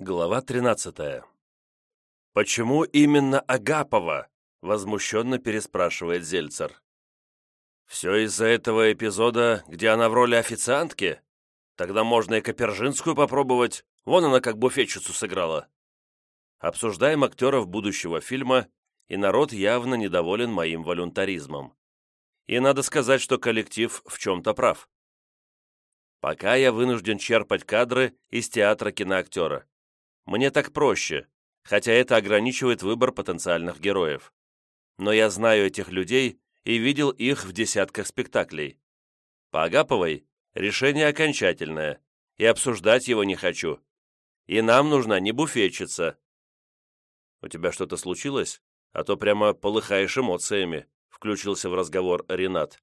Глава 13. «Почему именно Агапова?» — возмущенно переспрашивает Зельцер. «Все из-за этого эпизода, где она в роли официантки? Тогда можно и Капержинскую попробовать, вон она как буфетчицу сыграла». Обсуждаем актеров будущего фильма, и народ явно недоволен моим волюнтаризмом. И надо сказать, что коллектив в чем-то прав. Пока я вынужден черпать кадры из театра киноактера. Мне так проще, хотя это ограничивает выбор потенциальных героев. Но я знаю этих людей и видел их в десятках спектаклей. По Агаповой решение окончательное, и обсуждать его не хочу. И нам нужна не буфетчица. «У тебя что-то случилось? А то прямо полыхаешь эмоциями», — включился в разговор Ренат.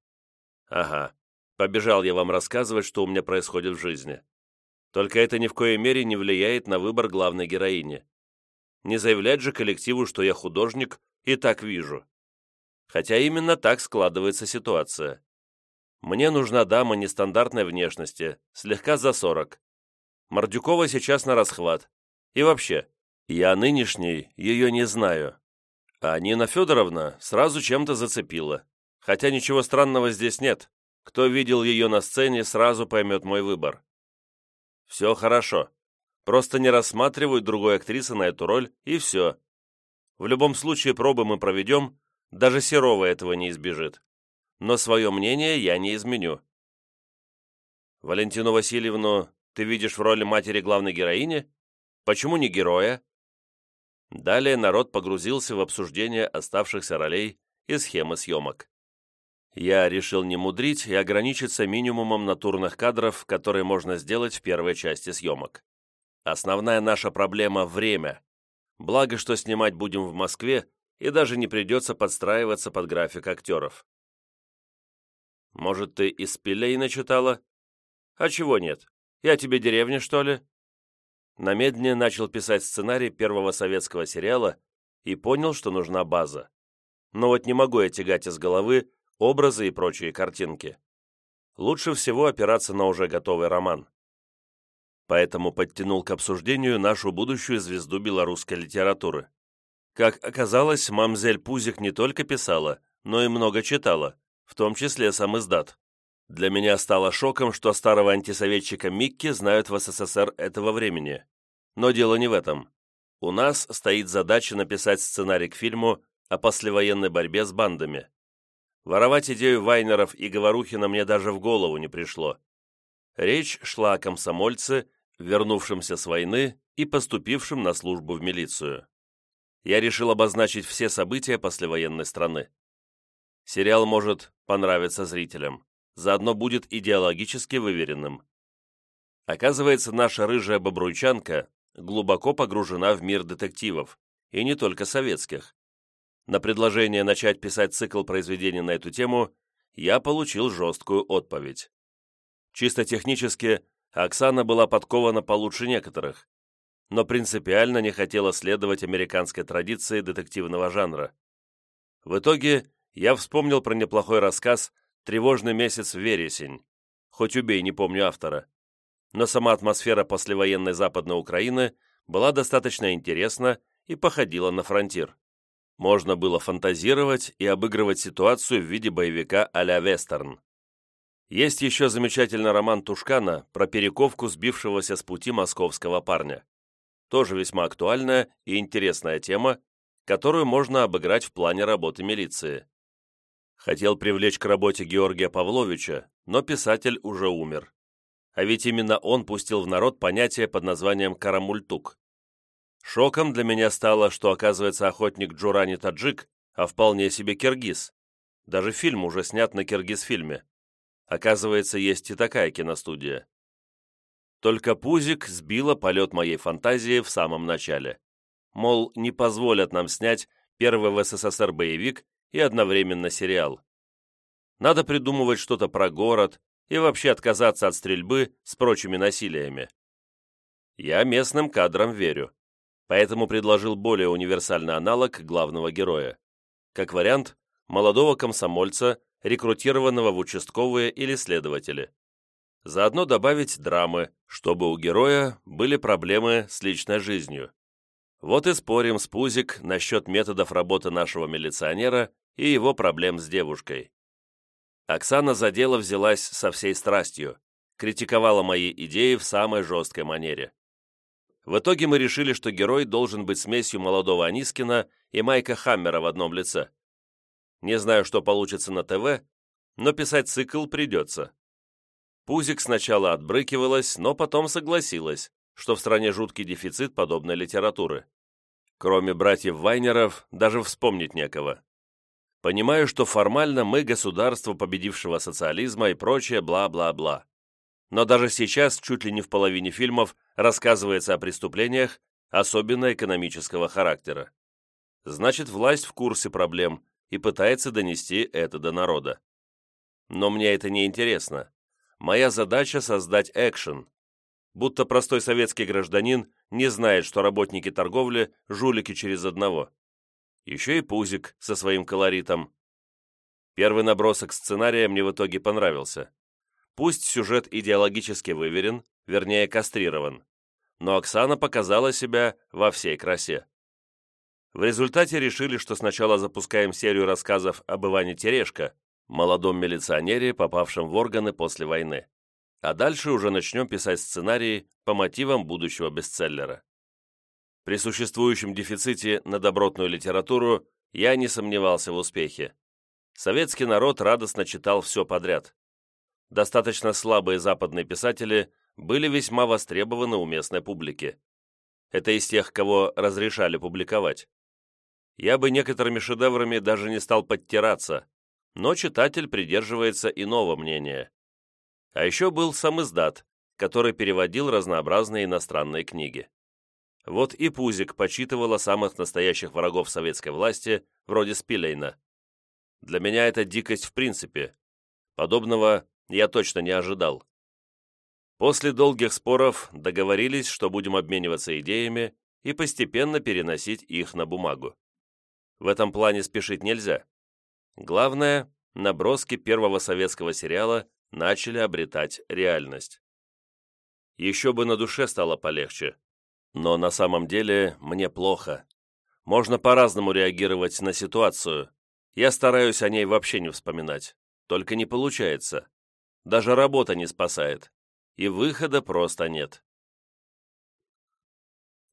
«Ага, побежал я вам рассказывать, что у меня происходит в жизни. Только это ни в коей мере не влияет на выбор главной героини. Не заявлять же коллективу, что я художник, и так вижу. Хотя именно так складывается ситуация. Мне нужна дама нестандартной внешности, слегка за сорок. Мордюкова сейчас на расхват. И вообще, я нынешней ее не знаю. А Нина Федоровна сразу чем-то зацепила. Хотя ничего странного здесь нет. Кто видел ее на сцене, сразу поймет мой выбор. Все хорошо. Просто не рассматриваю другой актрисы на эту роль, и все. В любом случае пробы мы проведем, даже Серова этого не избежит. Но свое мнение я не изменю. Валентину Васильевну ты видишь в роли матери главной героини? Почему не героя? Далее народ погрузился в обсуждение оставшихся ролей и схемы съемок. Я решил не мудрить и ограничиться минимумом натурных кадров, которые можно сделать в первой части съемок. Основная наша проблема – время. Благо, что снимать будем в Москве, и даже не придется подстраиваться под график актеров. Может, ты из Пилей начитала? А чего нет? Я тебе деревня, что ли? Намедни начал писать сценарий первого советского сериала и понял, что нужна база. Но вот не могу я тягать из головы образы и прочие картинки. Лучше всего опираться на уже готовый роман. Поэтому подтянул к обсуждению нашу будущую звезду белорусской литературы. Как оказалось, мамзель Пузик не только писала, но и много читала, в том числе сам издат. Для меня стало шоком, что старого антисоветчика Микки знают в СССР этого времени. Но дело не в этом. У нас стоит задача написать сценарий к фильму о послевоенной борьбе с бандами. Воровать идею Вайнеров и Говорухина мне даже в голову не пришло. Речь шла о комсомольце, вернувшемся с войны и поступившем на службу в милицию. Я решил обозначить все события послевоенной страны. Сериал может понравиться зрителям, заодно будет идеологически выверенным. Оказывается, наша рыжая бобруйчанка глубоко погружена в мир детективов, и не только советских. На предложение начать писать цикл произведений на эту тему я получил жесткую отповедь. Чисто технически Оксана была подкована получше некоторых, но принципиально не хотела следовать американской традиции детективного жанра. В итоге я вспомнил про неплохой рассказ «Тревожный месяц в вересень», хоть убей, не помню автора. Но сама атмосфера послевоенной Западной Украины была достаточно интересна и походила на фронтир можно было фантазировать и обыгрывать ситуацию в виде боевика а-ля вестерн. Есть еще замечательный роман Тушкана про перековку сбившегося с пути московского парня. Тоже весьма актуальная и интересная тема, которую можно обыграть в плане работы милиции. Хотел привлечь к работе Георгия Павловича, но писатель уже умер. А ведь именно он пустил в народ понятие под названием «карамультук». Шоком для меня стало, что, оказывается, охотник Джура не таджик, а вполне себе киргиз. Даже фильм уже снят на киргиз-фильме. Оказывается, есть и такая киностудия. Только Пузик сбила полет моей фантазии в самом начале. Мол, не позволят нам снять первый в СССР боевик и одновременно сериал. Надо придумывать что-то про город и вообще отказаться от стрельбы с прочими насилиями. Я местным кадрам верю поэтому предложил более универсальный аналог главного героя. Как вариант, молодого комсомольца, рекрутированного в участковые или следователи. Заодно добавить драмы, чтобы у героя были проблемы с личной жизнью. Вот и спорим с Пузик насчет методов работы нашего милиционера и его проблем с девушкой. Оксана за дело взялась со всей страстью, критиковала мои идеи в самой жесткой манере. В итоге мы решили, что герой должен быть смесью молодого Анискина и Майка Хаммера в одном лице. Не знаю, что получится на ТВ, но писать цикл придется. Пузик сначала отбрыкивалась, но потом согласилась, что в стране жуткий дефицит подобной литературы. Кроме братьев Вайнеров, даже вспомнить некого. Понимаю, что формально мы государство победившего социализма и прочее бла-бла-бла. Но даже сейчас чуть ли не в половине фильмов рассказывается о преступлениях, особенно экономического характера. Значит, власть в курсе проблем и пытается донести это до народа. Но мне это не интересно. Моя задача создать экшен. Будто простой советский гражданин не знает, что работники торговли – жулики через одного. Еще и Пузик со своим колоритом. Первый набросок сценария мне в итоге понравился. Пусть сюжет идеологически выверен, вернее кастрирован, но Оксана показала себя во всей красе. В результате решили, что сначала запускаем серию рассказов об Иване Терешко, молодом милиционере, попавшем в органы после войны. А дальше уже начнем писать сценарии по мотивам будущего бестселлера. При существующем дефиците на добротную литературу я не сомневался в успехе. Советский народ радостно читал все подряд. Достаточно слабые западные писатели были весьма востребованы у местной публики. Это из тех, кого разрешали публиковать. Я бы некоторыми шедеврами даже не стал подтираться, но читатель придерживается иного мнения. А еще был сам издат, который переводил разнообразные иностранные книги. Вот и Пузик почитывала самых настоящих врагов советской власти, вроде Спилейна. Для меня это дикость в принципе. Подобного я точно не ожидал. После долгих споров договорились, что будем обмениваться идеями и постепенно переносить их на бумагу. В этом плане спешить нельзя. Главное, наброски первого советского сериала начали обретать реальность. Еще бы на душе стало полегче, но на самом деле мне плохо. Можно по-разному реагировать на ситуацию. Я стараюсь о ней вообще не вспоминать. Только не получается. Даже работа не спасает. И выхода просто нет.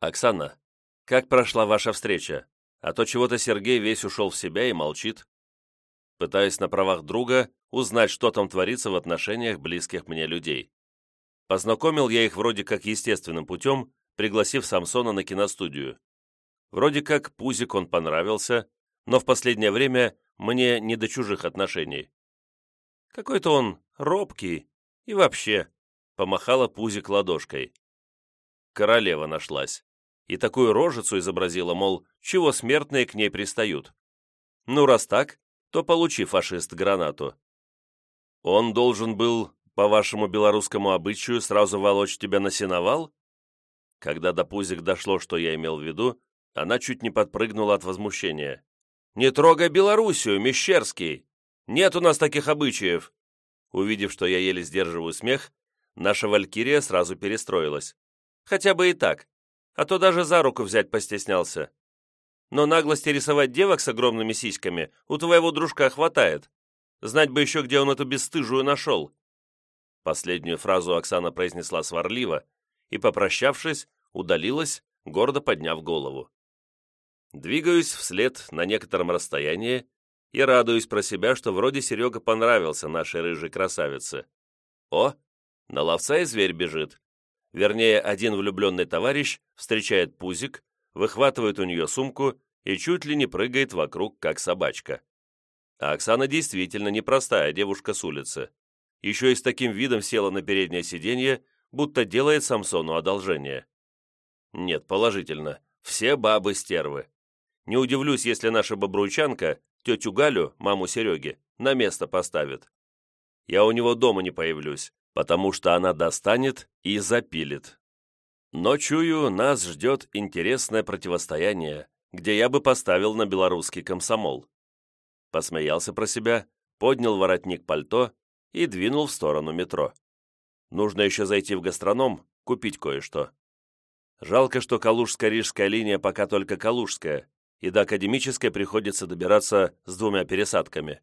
Оксана, как прошла ваша встреча? А то чего-то Сергей весь ушел в себя и молчит. Пытаясь на правах друга узнать, что там творится в отношениях близких мне людей. Познакомил я их вроде как естественным путем, пригласив Самсона на киностудию. Вроде как Пузик он понравился, но в последнее время мне не до чужих отношений. Какой-то он робкий и вообще, помахала Пузик ладошкой. Королева нашлась. И такую рожицу изобразила, мол, чего смертные к ней пристают. Ну, раз так, то получи, фашист, гранату. Он должен был, по вашему белорусскому обычаю, сразу волочь тебя на сеновал? Когда до Пузик дошло, что я имел в виду, она чуть не подпрыгнула от возмущения. «Не трогай Белоруссию, Мещерский! Нет у нас таких обычаев!» Увидев, что я еле сдерживаю смех, наша валькирия сразу перестроилась. Хотя бы и так, а то даже за руку взять постеснялся. Но наглости рисовать девок с огромными сиськами у твоего дружка хватает. Знать бы еще, где он эту бесстыжую нашел. Последнюю фразу Оксана произнесла сварливо, и, попрощавшись, удалилась, гордо подняв голову. Двигаюсь вслед на некотором расстоянии и радуюсь про себя, что вроде Серега понравился нашей рыжей красавице. О, на ловца и зверь бежит. Вернее, один влюбленный товарищ встречает пузик, выхватывает у нее сумку и чуть ли не прыгает вокруг, как собачка. А Оксана действительно непростая девушка с улицы. Еще и с таким видом села на переднее сиденье, будто делает Самсону одолжение. Нет, положительно, все бабы стервы. Не удивлюсь, если наша бобруйчанка тетю Галю, маму Сереги, на место поставит. Я у него дома не появлюсь, потому что она достанет и запилит. Но, чую, нас ждет интересное противостояние, где я бы поставил на белорусский комсомол. Посмеялся про себя, поднял воротник пальто и двинул в сторону метро. Нужно еще зайти в гастроном, купить кое-что. Жалко, что Калужско-Рижская линия пока только Калужская, и до Академической приходится добираться с двумя пересадками.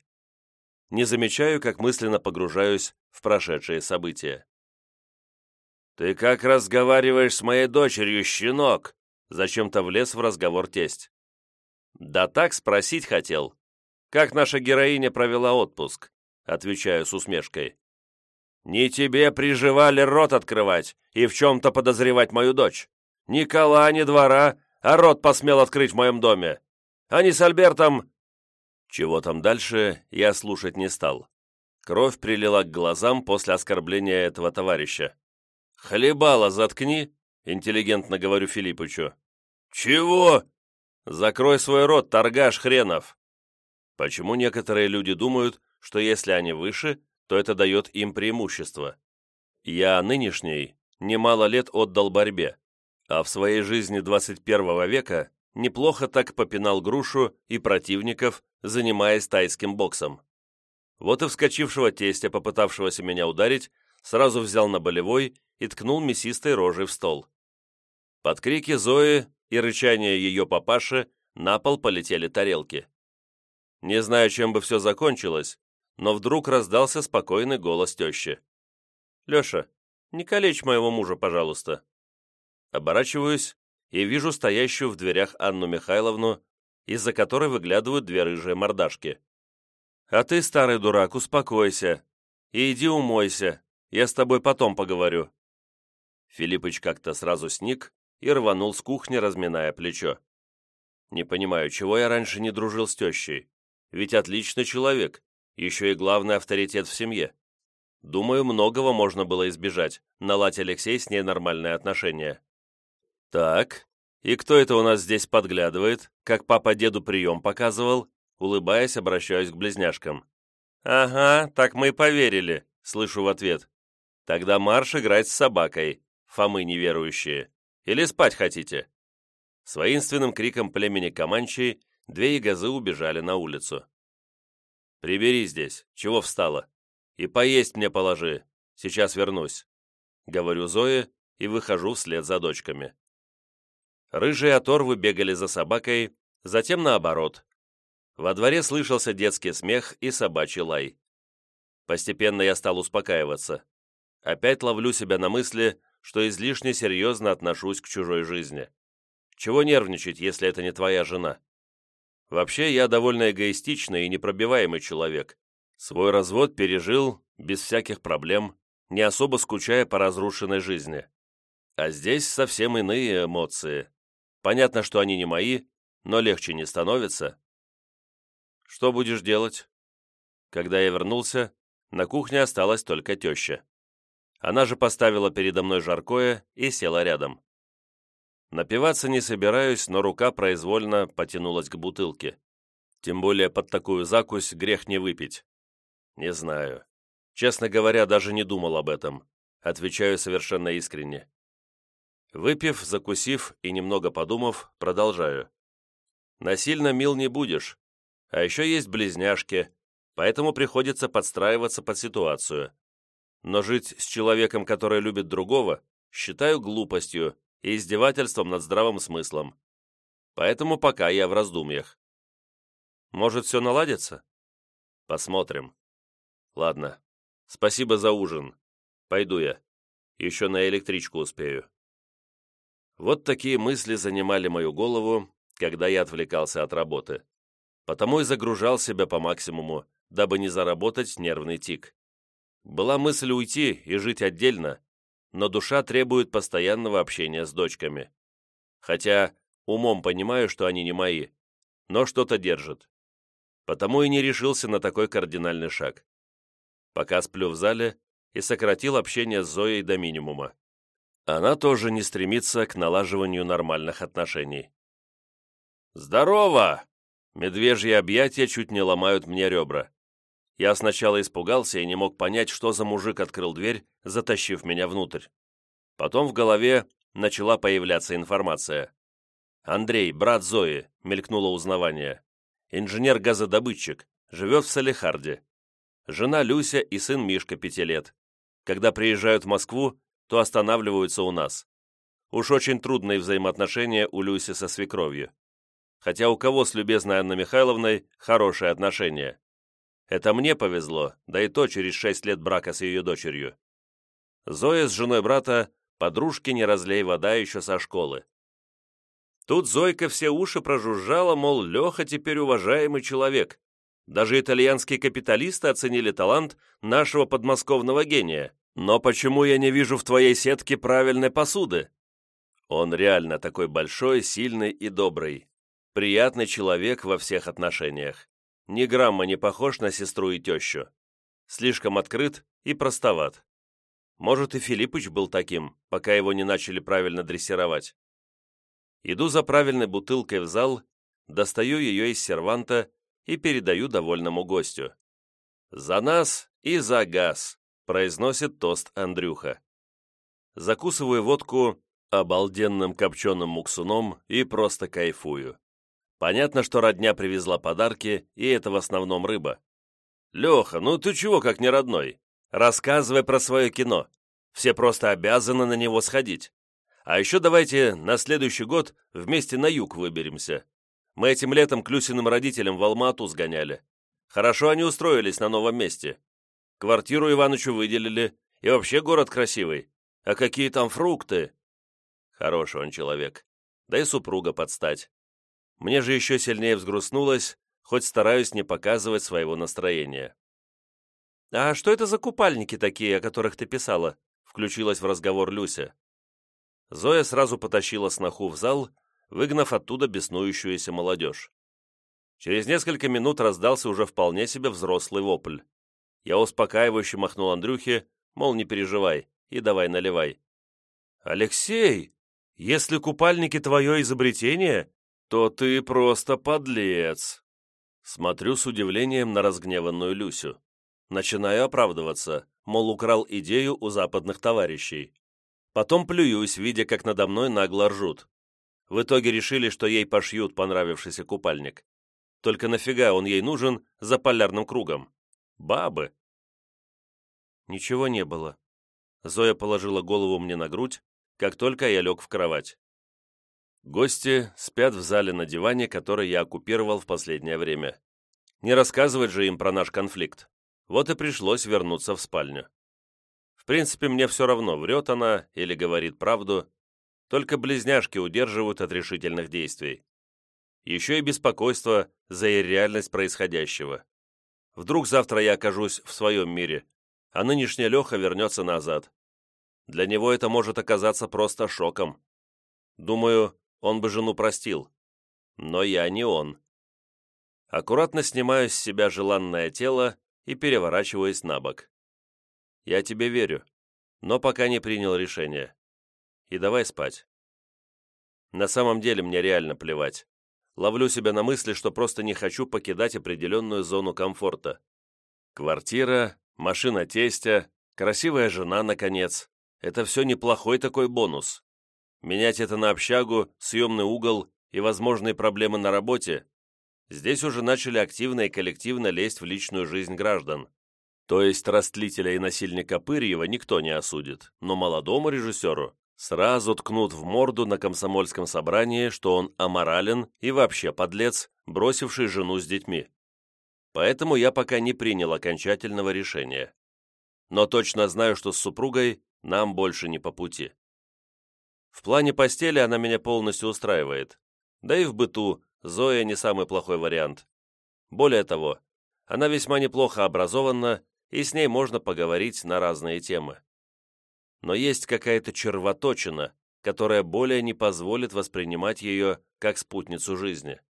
Не замечаю, как мысленно погружаюсь в прошедшие события. «Ты как разговариваешь с моей дочерью, щенок?» Зачем-то влез в разговор тесть. «Да так спросить хотел. Как наша героиня провела отпуск?» Отвечаю с усмешкой. «Не тебе приживали рот открывать и в чем-то подозревать мою дочь. Ни кола, ни двора, а рот посмел открыть в моем доме. Они с Альбертом...» Чего там дальше, я слушать не стал. Кровь прилила к глазам после оскорбления этого товарища. «Хлебало заткни!» — интеллигентно говорю Филиппычу. «Чего?» «Закрой свой рот, торгаш хренов!» Почему некоторые люди думают, что если они выше, то это дает им преимущество? Я нынешний немало лет отдал борьбе, а в своей жизни 21 века неплохо так попинал грушу и противников, занимаясь тайским боксом. Вот и вскочившего тестя, попытавшегося меня ударить, сразу взял на болевой и ткнул мясистой рожей в стол. Под крики Зои и рычание ее папаши на пол полетели тарелки. Не знаю, чем бы все закончилось, но вдруг раздался спокойный голос тещи. «Леша, не калечь моего мужа, пожалуйста». Оборачиваюсь и вижу стоящую в дверях Анну Михайловну, из-за которой выглядывают две рыжие мордашки. «А ты, старый дурак, успокойся и иди умойся, я с тобой потом поговорю». Филиппыч как-то сразу сник и рванул с кухни, разминая плечо. «Не понимаю, чего я раньше не дружил с тещей? Ведь отличный человек, еще и главный авторитет в семье. Думаю, многого можно было избежать, наладь Алексей с ней нормальные отношения». «Так, и кто это у нас здесь подглядывает, как папа деду прием показывал?» Улыбаясь, обращаюсь к близняшкам. «Ага, так мы и поверили», — слышу в ответ. Тогда марш играть с собакой, Фомы неверующие. Или спать хотите?» С воинственным криком племени Каманчи две ягозы убежали на улицу. «Прибери здесь, чего встала? И поесть мне положи, сейчас вернусь», — говорю Зое и выхожу вслед за дочками. Рыжие оторвы бегали за собакой, затем наоборот. Во дворе слышался детский смех и собачий лай. Постепенно я стал успокаиваться. Опять ловлю себя на мысли, что излишне серьезно отношусь к чужой жизни. Чего нервничать, если это не твоя жена? Вообще, я довольно эгоистичный и непробиваемый человек. Свой развод пережил без всяких проблем, не особо скучая по разрушенной жизни. А здесь совсем иные эмоции. Понятно, что они не мои, но легче не становится. Что будешь делать? Когда я вернулся, на кухне осталась только теща. Она же поставила передо мной жаркое и села рядом. Напиваться не собираюсь, но рука произвольно потянулась к бутылке. Тем более под такую закусь грех не выпить. Не знаю. Честно говоря, даже не думал об этом. Отвечаю совершенно искренне. Выпив, закусив и немного подумав, продолжаю. Насильно мил не будешь. А еще есть близняшки, поэтому приходится подстраиваться под ситуацию но жить с человеком, который любит другого, считаю глупостью и издевательством над здравым смыслом. Поэтому пока я в раздумьях. Может, все наладится? Посмотрим. Ладно. Спасибо за ужин. Пойду я. Еще на электричку успею. Вот такие мысли занимали мою голову, когда я отвлекался от работы. Потому и загружал себя по максимуму, дабы не заработать нервный тик. Была мысль уйти и жить отдельно, но душа требует постоянного общения с дочками. Хотя умом понимаю, что они не мои, но что-то держит. Потому и не решился на такой кардинальный шаг. Пока сплю в зале и сократил общение с Зоей до минимума. Она тоже не стремится к налаживанию нормальных отношений. «Здорово!» Медвежьи объятия чуть не ломают мне ребра. Я сначала испугался и не мог понять, что за мужик открыл дверь, затащив меня внутрь. Потом в голове начала появляться информация. «Андрей, брат Зои», — мелькнуло узнавание. «Инженер-газодобытчик, живет в Салихарде. Жена Люся и сын Мишка пяти лет. Когда приезжают в Москву, то останавливаются у нас. Уж очень трудные взаимоотношения у Люси со свекровью. Хотя у кого с любезной Анной Михайловной хорошие отношения. Это мне повезло, да и то через шесть лет брака с ее дочерью. Зоя с женой брата подружки не разлей вода еще со школы. Тут Зойка все уши прожужжала, мол, Леха теперь уважаемый человек. Даже итальянские капиталисты оценили талант нашего подмосковного гения. Но почему я не вижу в твоей сетке правильной посуды? Он реально такой большой, сильный и добрый. Приятный человек во всех отношениях. Ни грамма не похож на сестру и тещу. Слишком открыт и простоват. Может, и Филиппыч был таким, пока его не начали правильно дрессировать. Иду за правильной бутылкой в зал, достаю ее из серванта и передаю довольному гостю. «За нас и за газ!» – произносит тост Андрюха. Закусываю водку обалденным копченым муксуном и просто кайфую. Понятно, что родня привезла подарки, и это в основном рыба. «Леха, ну ты чего как не родной? Рассказывай про свое кино. Все просто обязаны на него сходить. А еще давайте на следующий год вместе на юг выберемся. Мы этим летом к Люсиным родителям в Алмату сгоняли. Хорошо они устроились на новом месте. Квартиру Иванычу выделили, и вообще город красивый. А какие там фрукты!» Хороший он человек. Да и супруга подстать. Мне же еще сильнее взгрустнулось, хоть стараюсь не показывать своего настроения. «А что это за купальники такие, о которых ты писала?» включилась в разговор Люся. Зоя сразу потащила сноху в зал, выгнав оттуда беснующуюся молодежь. Через несколько минут раздался уже вполне себе взрослый вопль. Я успокаивающе махнул Андрюхе, мол, не переживай, и давай наливай. «Алексей, если купальники твое изобретение, то ты просто подлец!» Смотрю с удивлением на разгневанную Люсю. Начинаю оправдываться, мол, украл идею у западных товарищей. Потом плююсь, видя, как надо мной нагло ржут. В итоге решили, что ей пошьют понравившийся купальник. Только нафига он ей нужен за полярным кругом? Бабы. Ничего не было. Зоя положила голову мне на грудь, как только я лег в кровать. Гости спят в зале на диване, который я оккупировал в последнее время. Не рассказывать же им про наш конфликт. Вот и пришлось вернуться в спальню. В принципе, мне все равно, врет она или говорит правду, только близняшки удерживают от решительных действий. Еще и беспокойство за реальность происходящего. Вдруг завтра я окажусь в своем мире, а нынешняя Леха вернется назад. Для него это может оказаться просто шоком. Думаю, он бы жену простил. Но я не он. Аккуратно снимаю с себя желанное тело и переворачиваюсь на бок. Я тебе верю, но пока не принял решение. И давай спать. На самом деле мне реально плевать. Ловлю себя на мысли, что просто не хочу покидать определенную зону комфорта. Квартира, машина тестя, красивая жена, наконец. Это все неплохой такой бонус. Менять это на общагу, съемный угол и возможные проблемы на работе здесь уже начали активно и коллективно лезть в личную жизнь граждан. То есть растлителя и насильника Пырьева никто не осудит, но молодому режиссеру сразу ткнут в морду на комсомольском собрании, что он аморален и вообще подлец, бросивший жену с детьми. Поэтому я пока не принял окончательного решения. Но точно знаю, что с супругой нам больше не по пути. В плане постели она меня полностью устраивает. Да и в быту Зоя не самый плохой вариант. Более того, она весьма неплохо образована и с ней можно поговорить на разные темы. Но есть какая-то червоточина, которая более не позволит воспринимать ее как спутницу жизни.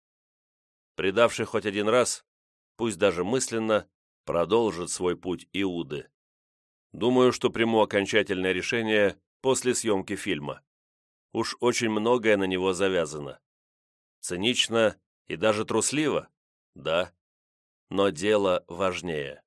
Предавший хоть один раз, пусть даже мысленно, продолжит свой путь Иуды. Думаю, что приму окончательное решение после съемки фильма. Уж очень многое на него завязано. Цинично и даже трусливо, да, но дело важнее.